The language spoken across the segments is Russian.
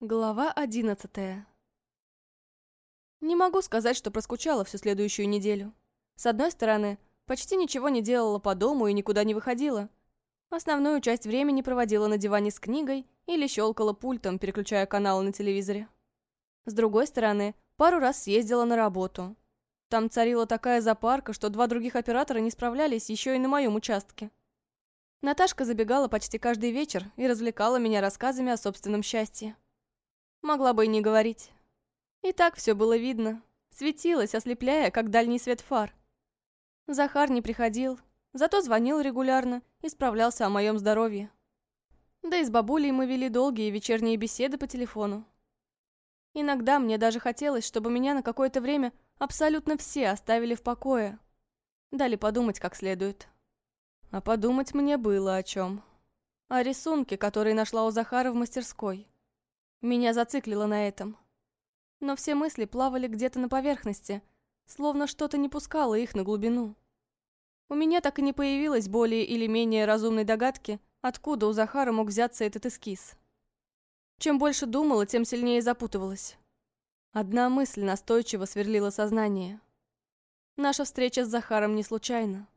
Глава одиннадцатая Не могу сказать, что проскучала всю следующую неделю. С одной стороны, почти ничего не делала по дому и никуда не выходила. Основную часть времени проводила на диване с книгой или щелкала пультом, переключая каналы на телевизоре. С другой стороны, пару раз съездила на работу. Там царила такая запарка, что два других оператора не справлялись еще и на моем участке. Наташка забегала почти каждый вечер и развлекала меня рассказами о собственном счастье. Могла бы и не говорить. И так все было видно. Светилось, ослепляя, как дальний свет фар. Захар не приходил, зато звонил регулярно и справлялся о моем здоровье. Да и с бабулей мы вели долгие вечерние беседы по телефону. Иногда мне даже хотелось, чтобы меня на какое-то время абсолютно все оставили в покое. Дали подумать как следует. А подумать мне было о чем. О рисунке, который нашла у Захара в мастерской. Меня зациклило на этом. Но все мысли плавали где-то на поверхности, словно что-то не пускало их на глубину. У меня так и не появилось более или менее разумной догадки, откуда у Захара мог взяться этот эскиз. Чем больше думала, тем сильнее запутывалась. Одна мысль настойчиво сверлила сознание. Наша встреча с Захаром не случайна.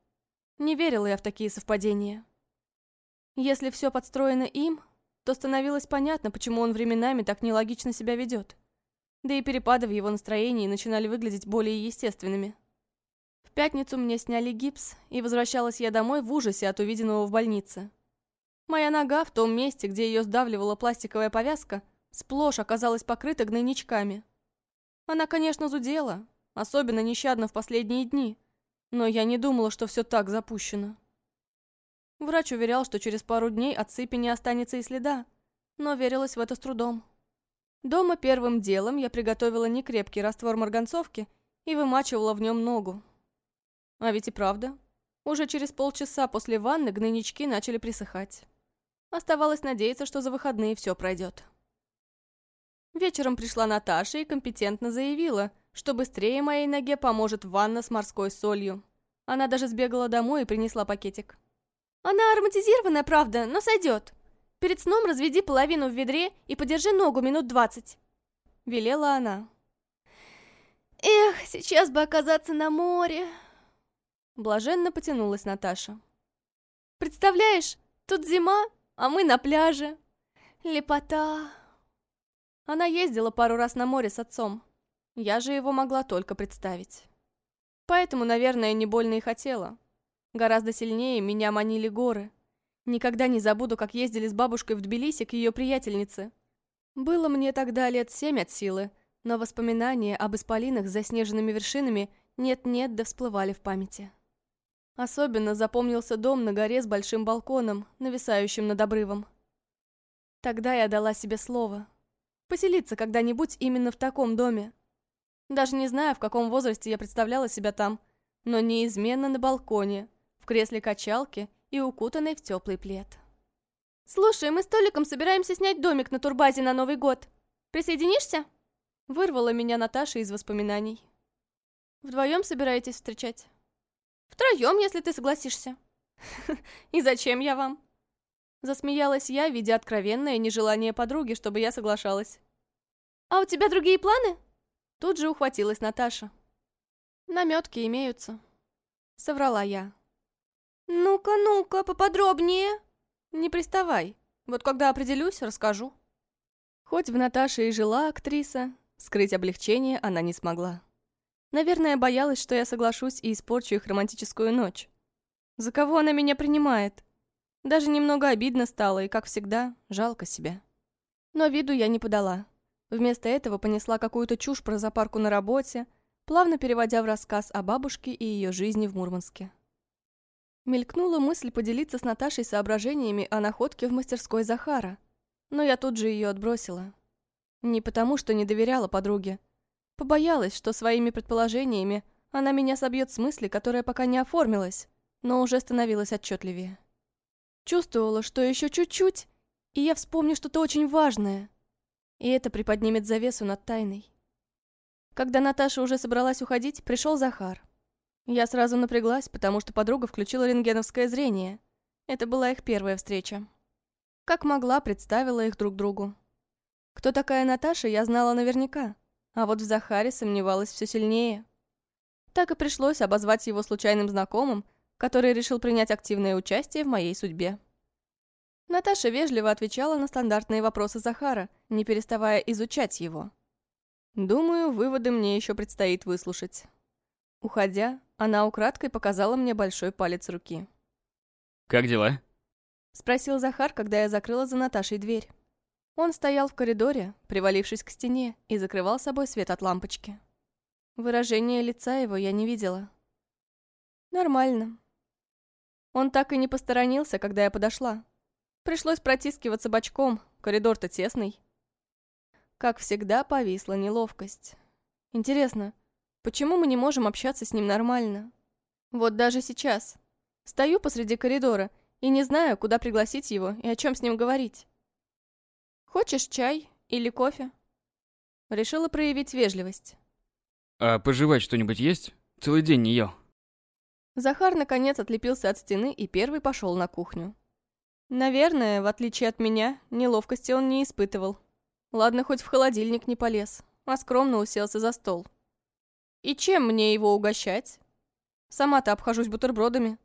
Не верила я в такие совпадения. Если все подстроено им, то становилось понятно, почему он временами так нелогично себя ведет. Да и перепады в его настроении начинали выглядеть более естественными. В пятницу мне сняли гипс, и возвращалась я домой в ужасе от увиденного в больнице. Моя нога в том месте, где ее сдавливала пластиковая повязка, сплошь оказалась покрыта гнойничками. Она, конечно, зудела, особенно нещадно в последние дни, но я не думала, что все так запущено. Врач уверял, что через пару дней от сыпи не останется и следа, но верилась в это с трудом. Дома первым делом я приготовила некрепкий раствор марганцовки и вымачивала в нем ногу. А ведь и правда, уже через полчаса после ванны гнойнички начали присыхать. Оставалось надеяться, что за выходные все пройдет. Вечером пришла Наташа и компетентно заявила, что быстрее моей ноге поможет ванна с морской солью. Она даже сбегала домой и принесла пакетик. Она ароматизированная, правда, но сойдет. Перед сном разведи половину в ведре и подержи ногу минут двадцать. Велела она. Эх, сейчас бы оказаться на море. Блаженно потянулась Наташа. Представляешь, тут зима, а мы на пляже. Лепота. Она ездила пару раз на море с отцом. Я же его могла только представить. Поэтому, наверное, не больно и хотела. Гораздо сильнее меня манили горы. Никогда не забуду, как ездили с бабушкой в Тбилиси к ее приятельнице. Было мне тогда лет семь от силы, но воспоминания об исполинах с заснеженными вершинами нет-нет да всплывали в памяти. Особенно запомнился дом на горе с большим балконом, нависающим над обрывом. Тогда я дала себе слово. Поселиться когда-нибудь именно в таком доме. Даже не знаю, в каком возрасте я представляла себя там, но неизменно на балконе, кресле качалки и укутанной в теплый плед. «Слушай, мы с Толиком собираемся снять домик на турбазе на Новый год. Присоединишься?» Вырвала меня Наташа из воспоминаний. «Вдвоем собираетесь встречать?» «Втроем, если ты согласишься». «И зачем я вам?» Засмеялась я, видя откровенное нежелание подруги, чтобы я соглашалась. «А у тебя другие планы?» Тут же ухватилась Наташа. «Наметки имеются», — соврала я. «Ну-ка, ну-ка, поподробнее!» «Не приставай. Вот когда определюсь, расскажу». Хоть в Наташе и жила актриса, скрыть облегчение она не смогла. Наверное, боялась, что я соглашусь и испорчу их романтическую ночь. За кого она меня принимает? Даже немного обидно стало, и, как всегда, жалко себя. Но виду я не подала. Вместо этого понесла какую-то чушь про запарку на работе, плавно переводя в рассказ о бабушке и ее жизни в Мурманске. Мелькнула мысль поделиться с Наташей соображениями о находке в мастерской Захара, но я тут же ее отбросила. Не потому, что не доверяла подруге. Побоялась, что своими предположениями она меня собьет с мысли, которая пока не оформилась, но уже становилась отчетливее. Чувствовала, что еще чуть-чуть, и я вспомню что-то очень важное, и это приподнимет завесу над тайной. Когда Наташа уже собралась уходить, пришел Захар. Я сразу напряглась, потому что подруга включила рентгеновское зрение. Это была их первая встреча. Как могла, представила их друг другу. Кто такая Наташа, я знала наверняка, а вот в Захаре сомневалась все сильнее. Так и пришлось обозвать его случайным знакомым, который решил принять активное участие в моей судьбе. Наташа вежливо отвечала на стандартные вопросы Захара, не переставая изучать его. Думаю, выводы мне еще предстоит выслушать. Уходя, она украдкой показала мне большой палец руки. «Как дела?» Спросил Захар, когда я закрыла за Наташей дверь. Он стоял в коридоре, привалившись к стене, и закрывал собой свет от лампочки. Выражение лица его я не видела. Нормально. Он так и не посторонился, когда я подошла. Пришлось протискиваться бочком, коридор-то тесный. Как всегда, повисла неловкость. Интересно, почему мы не можем общаться с ним нормально? Вот даже сейчас. Стою посреди коридора и не знаю, куда пригласить его и о чем с ним говорить. Хочешь чай или кофе? Решила проявить вежливость. А пожевать что-нибудь есть? Целый день не ел. Захар наконец отлепился от стены и первый пошел на кухню. Наверное, в отличие от меня, неловкости он не испытывал. Ладно, хоть в холодильник не полез, а скромно уселся за стол. И чем мне его угощать? Сама-то обхожусь бутербродами.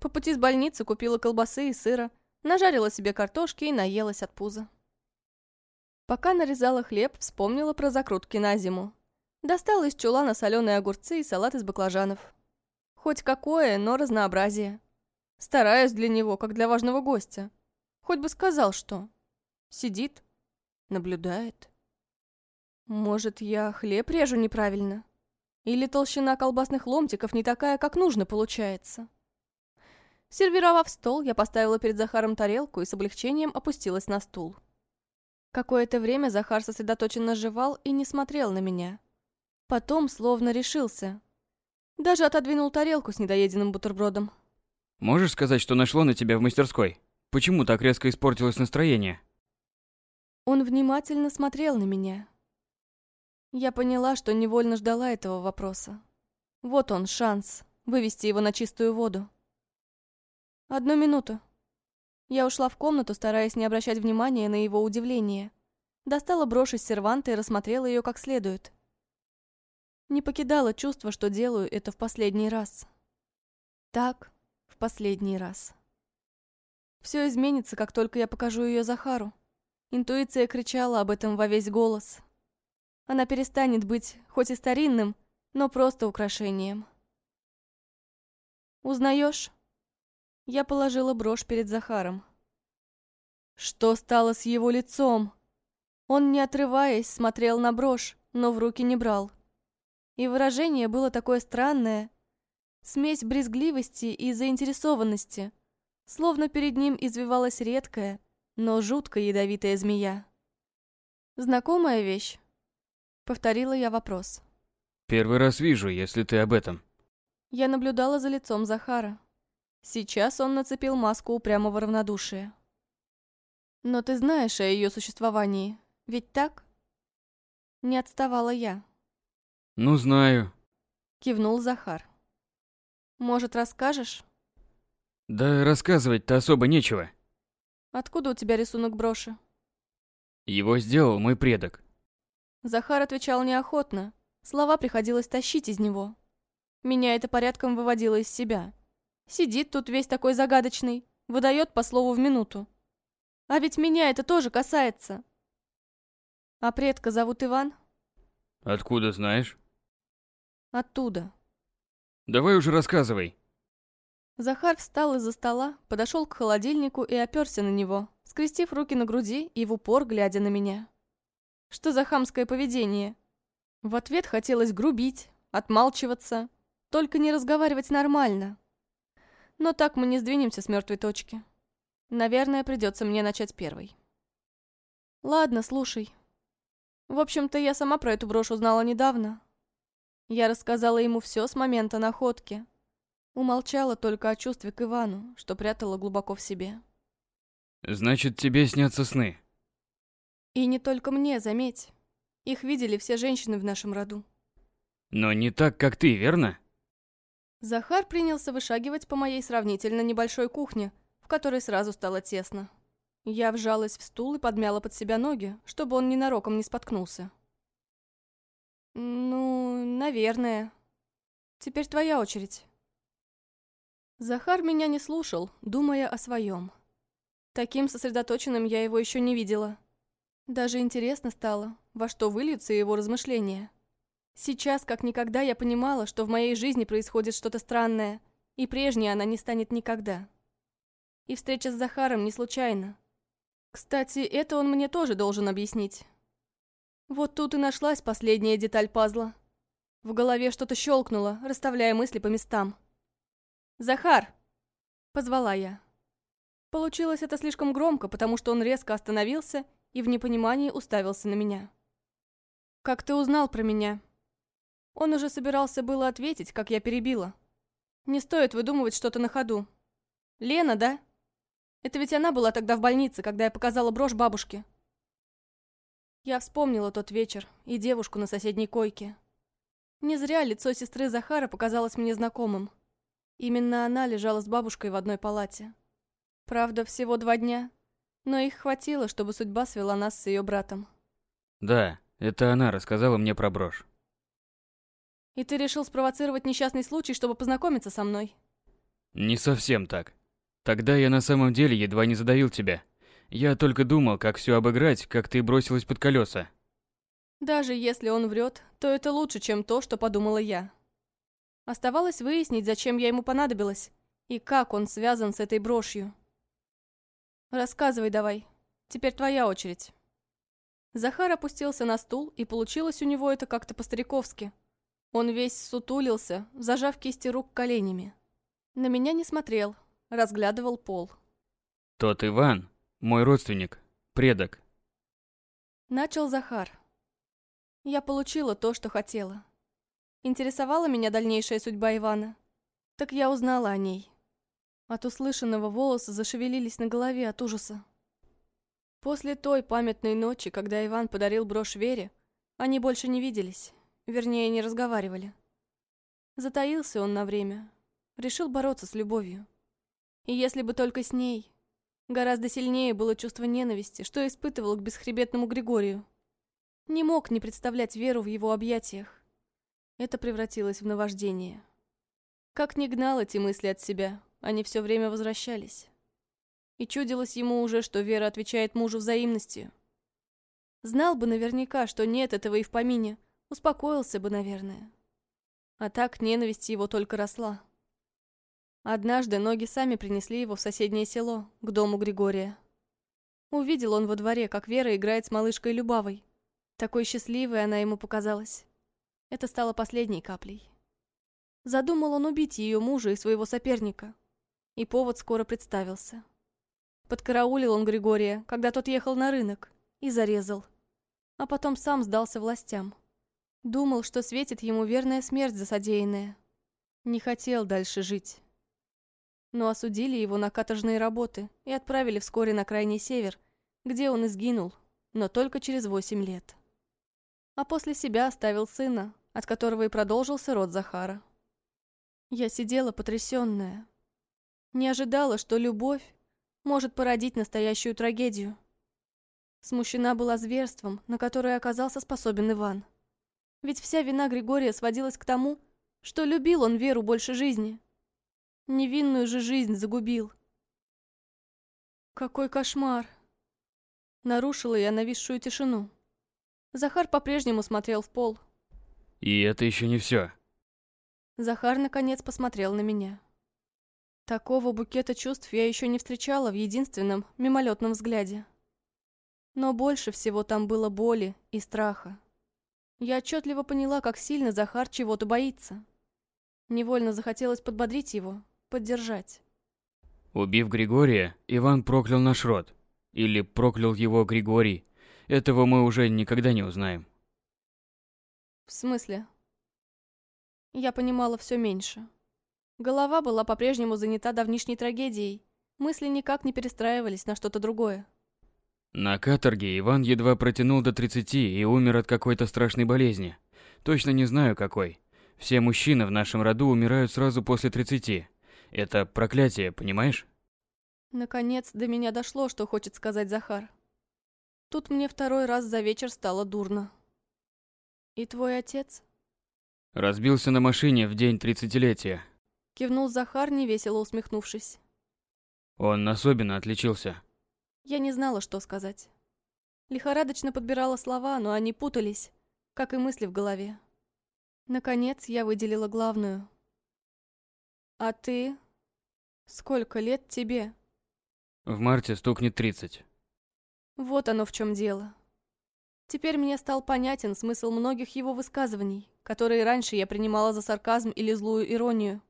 По пути с больницы купила колбасы и сыра, нажарила себе картошки и наелась от пуза. Пока нарезала хлеб, вспомнила про закрутки на зиму. Достала из чулана соленые огурцы и салат из баклажанов. Хоть какое, но разнообразие. Стараюсь для него, как для важного гостя. Хоть бы сказал, что. Сидит, наблюдает. Может, я хлеб режу неправильно? Или толщина колбасных ломтиков не такая, как нужно, получается? Сервировав стол, я поставила перед Захаром тарелку и с облегчением опустилась на стул. Какое-то время Захар сосредоточенно жевал и не смотрел на меня. Потом словно решился. Даже отодвинул тарелку с недоеденным бутербродом. Можешь сказать, что нашло на тебя в мастерской? Почему так резко испортилось настроение? Он внимательно смотрел на меня. Я поняла, что невольно ждала этого вопроса. Вот он, шанс, вывести его на чистую воду. Одну минуту. Я ушла в комнату, стараясь не обращать внимания на его удивление. Достала брошь из серванта и рассмотрела ее как следует. Не покидало чувство, что делаю это в последний раз. Так, в последний раз. Все изменится, как только я покажу ее Захару. Интуиция кричала об этом во весь голос. Она перестанет быть, хоть и старинным, но просто украшением. «Узнаешь?» Я положила брошь перед Захаром. Что стало с его лицом? Он, не отрываясь, смотрел на брошь, но в руки не брал. И выражение было такое странное. Смесь брезгливости и заинтересованности. Словно перед ним извивалась редкая, но жутко ядовитая змея. «Знакомая вещь?» Повторила я вопрос. «Первый раз вижу, если ты об этом». Я наблюдала за лицом Захара. Сейчас он нацепил маску упрямого равнодушия. «Но ты знаешь о ее существовании, ведь так?» Не отставала я. «Ну, знаю», — кивнул Захар. «Может, расскажешь?» «Да рассказывать-то особо нечего». «Откуда у тебя рисунок броши?» «Его сделал мой предок». Захар отвечал неохотно. Слова приходилось тащить из него. Меня это порядком выводило из себя. Сидит тут весь такой загадочный, выдает по слову в минуту. А ведь меня это тоже касается. А предка зовут Иван? Откуда знаешь? Оттуда. Давай уже рассказывай. Захар встал из-за стола, подошел к холодильнику и оперся на него, скрестив руки на груди и в упор глядя на меня. Что за хамское поведение? В ответ хотелось грубить, отмалчиваться, только не разговаривать нормально. Но так мы не сдвинемся с мертвой точки. Наверное, придется мне начать первой. Ладно, слушай. В общем-то, я сама про эту брошь узнала недавно. Я рассказала ему все с момента находки. Умолчала только о чувстве к Ивану, что прятала глубоко в себе. Значит, тебе снятся сны? И не только мне, заметь. Их видели все женщины в нашем роду. Но не так, как ты, верно? Захар принялся вышагивать по моей сравнительно небольшой кухне, в которой сразу стало тесно. Я вжалась в стул и подмяла под себя ноги, чтобы он ненароком не споткнулся. «Ну, наверное. Теперь твоя очередь». Захар меня не слушал, думая о своем. Таким сосредоточенным я его еще не видела. Даже интересно стало, во что выльются его размышления. Сейчас, как никогда, я понимала, что в моей жизни происходит что-то странное, и прежней она не станет никогда. И встреча с Захаром не случайна. Кстати, это он мне тоже должен объяснить. Вот тут и нашлась последняя деталь пазла. В голове что-то щелкнуло, расставляя мысли по местам. «Захар!» — позвала я. Получилось это слишком громко, потому что он резко остановился и в непонимании уставился на меня. «Как ты узнал про меня?» Он уже собирался было ответить, как я перебила. «Не стоит выдумывать что-то на ходу. Лена, да? Это ведь она была тогда в больнице, когда я показала брошь бабушке». Я вспомнила тот вечер и девушку на соседней койке. Не зря лицо сестры Захара показалось мне знакомым. Именно она лежала с бабушкой в одной палате. Правда, всего два дня, но их хватило, чтобы судьба свела нас с ее братом. Да, это она рассказала мне про брошь. И ты решил спровоцировать несчастный случай, чтобы познакомиться со мной? Не совсем так. Тогда я на самом деле едва не задавил тебя. Я только думал, как все обыграть, как ты бросилась под колеса. Даже если он врет, то это лучше, чем то, что подумала я. Оставалось выяснить, зачем я ему понадобилась, и как он связан с этой брошью. Рассказывай давай. Теперь твоя очередь. Захар опустился на стул, и получилось у него это как-то по-стариковски – он весь сутулился, зажав кисти рук коленями. На меня не смотрел, разглядывал пол. «Тот Иван, мой родственник, предок». Начал Захар. Я получила то, что хотела. Интересовала меня дальнейшая судьба Ивана. Так я узнала о ней. От услышанного волосы зашевелились на голове от ужаса. После той памятной ночи, когда Иван подарил брошь Вере, они больше не виделись. Вернее, не разговаривали. Затаился он на время. Решил бороться с любовью. И если бы только с ней. Гораздо сильнее было чувство ненависти, что испытывал к бесхребетному Григорию. Не мог не представлять Веру в его объятиях. Это превратилось в наваждение. Как не гнал эти мысли от себя, они все время возвращались. И чудилось ему уже, что Вера отвечает мужу взаимностью. Знал бы наверняка, что нет этого и в помине, Успокоился бы, наверное. А так ненависть его только росла. Однажды ноги сами принесли его в соседнее село, к дому Григория. Увидел он во дворе, как Вера играет с малышкой Любавой. Такой счастливой она ему показалась. Это стало последней каплей. Задумал он убить ее мужа и своего соперника. И повод скоро представился. Подкараулил он Григория, когда тот ехал на рынок, и зарезал. А потом сам сдался властям. Думал, что светит ему верная смерть за содеянное. Не хотел дальше жить. Но осудили его на каторжные работы и отправили вскоре на крайний север, где он и сгинул, но только через восемь лет. А после себя оставил сына, от которого и продолжился род Захара. Я сидела потрясенная. Не ожидала, что любовь может породить настоящую трагедию. Смущена была зверством, на которое оказался способен Иван. Ведь вся вина Григория сводилась к тому, что любил он Веру больше жизни. Невинную же жизнь загубил. Какой кошмар! Нарушила я нависшую тишину. Захар по-прежнему смотрел в пол. И это еще не все. Захар наконец посмотрел на меня. Такого букета чувств я еще не встречала в единственном мимолетном взгляде. Но больше всего там было боли и страха. Я отчетливо поняла, как сильно Захар чего-то боится. Невольно захотелось подбодрить его, поддержать. Убив Григория, Иван проклял наш род. Или проклял его Григорий. Этого мы уже никогда не узнаем. В смысле? Я понимала все меньше. Голова была по-прежнему занята давнишней трагедией. Мысли никак не перестраивались на что-то другое. На каторге Иван едва протянул до 30 и умер от какой-то страшной болезни. Точно не знаю какой. Все мужчины в нашем роду умирают сразу после 30. Это проклятие, понимаешь? Наконец до меня дошло, что хочет сказать Захар. Тут мне второй раз за вечер стало дурно. «И твой отец?» Разбился на машине в день тридцатилетия. Кивнул Захар, невесело усмехнувшись. Он особенно отличился. Я не знала, что сказать. Лихорадочно подбирала слова, но они путались, как и мысли в голове. Наконец я выделила главную. «А ты? Сколько лет тебе?» В марте стукнет тридцать. Вот оно в чем дело. Теперь мне стал понятен смысл многих его высказываний, которые раньше я принимала за сарказм или злую иронию.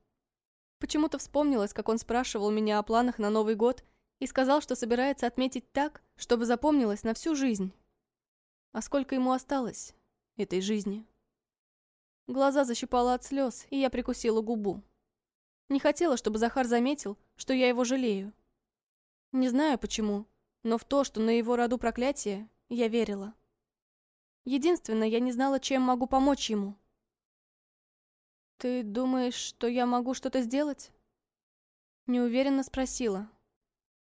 Почему-то вспомнилось, как он спрашивал меня о планах на Новый год и сказал, что собирается отметить так, чтобы запомнилось на всю жизнь. А сколько ему осталось этой жизни? Глаза защипало от слез, и я прикусила губу. Не хотела, чтобы Захар заметил, что я его жалею. Не знаю почему, но в то, что на его роду проклятие, я верила. Единственное, я не знала, чем могу помочь ему. «Ты думаешь, что я могу что-то сделать?» Неуверенно спросила.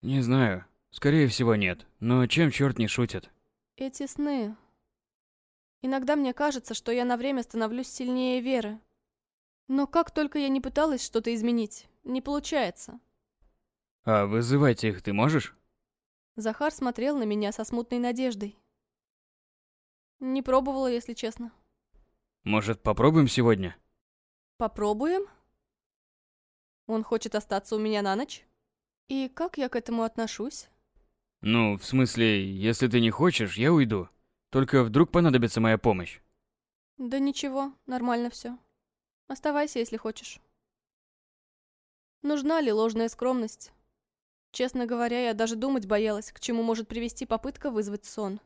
Не знаю. Скорее всего, нет. Но чем черт не шутит? Эти сны... Иногда мне кажется, что я на время становлюсь сильнее веры. Но как только я не пыталась что-то изменить, не получается. А вызывать их ты можешь? Захар смотрел на меня со смутной надеждой. Не пробовала, если честно. Может, попробуем сегодня? Попробуем? Он хочет остаться у меня на ночь? И как я к этому отношусь? Ну, в смысле, если ты не хочешь, я уйду. Только вдруг понадобится моя помощь. Да ничего, нормально все. Оставайся, если хочешь. Нужна ли ложная скромность? Честно говоря, я даже думать боялась, к чему может привести попытка вызвать сон.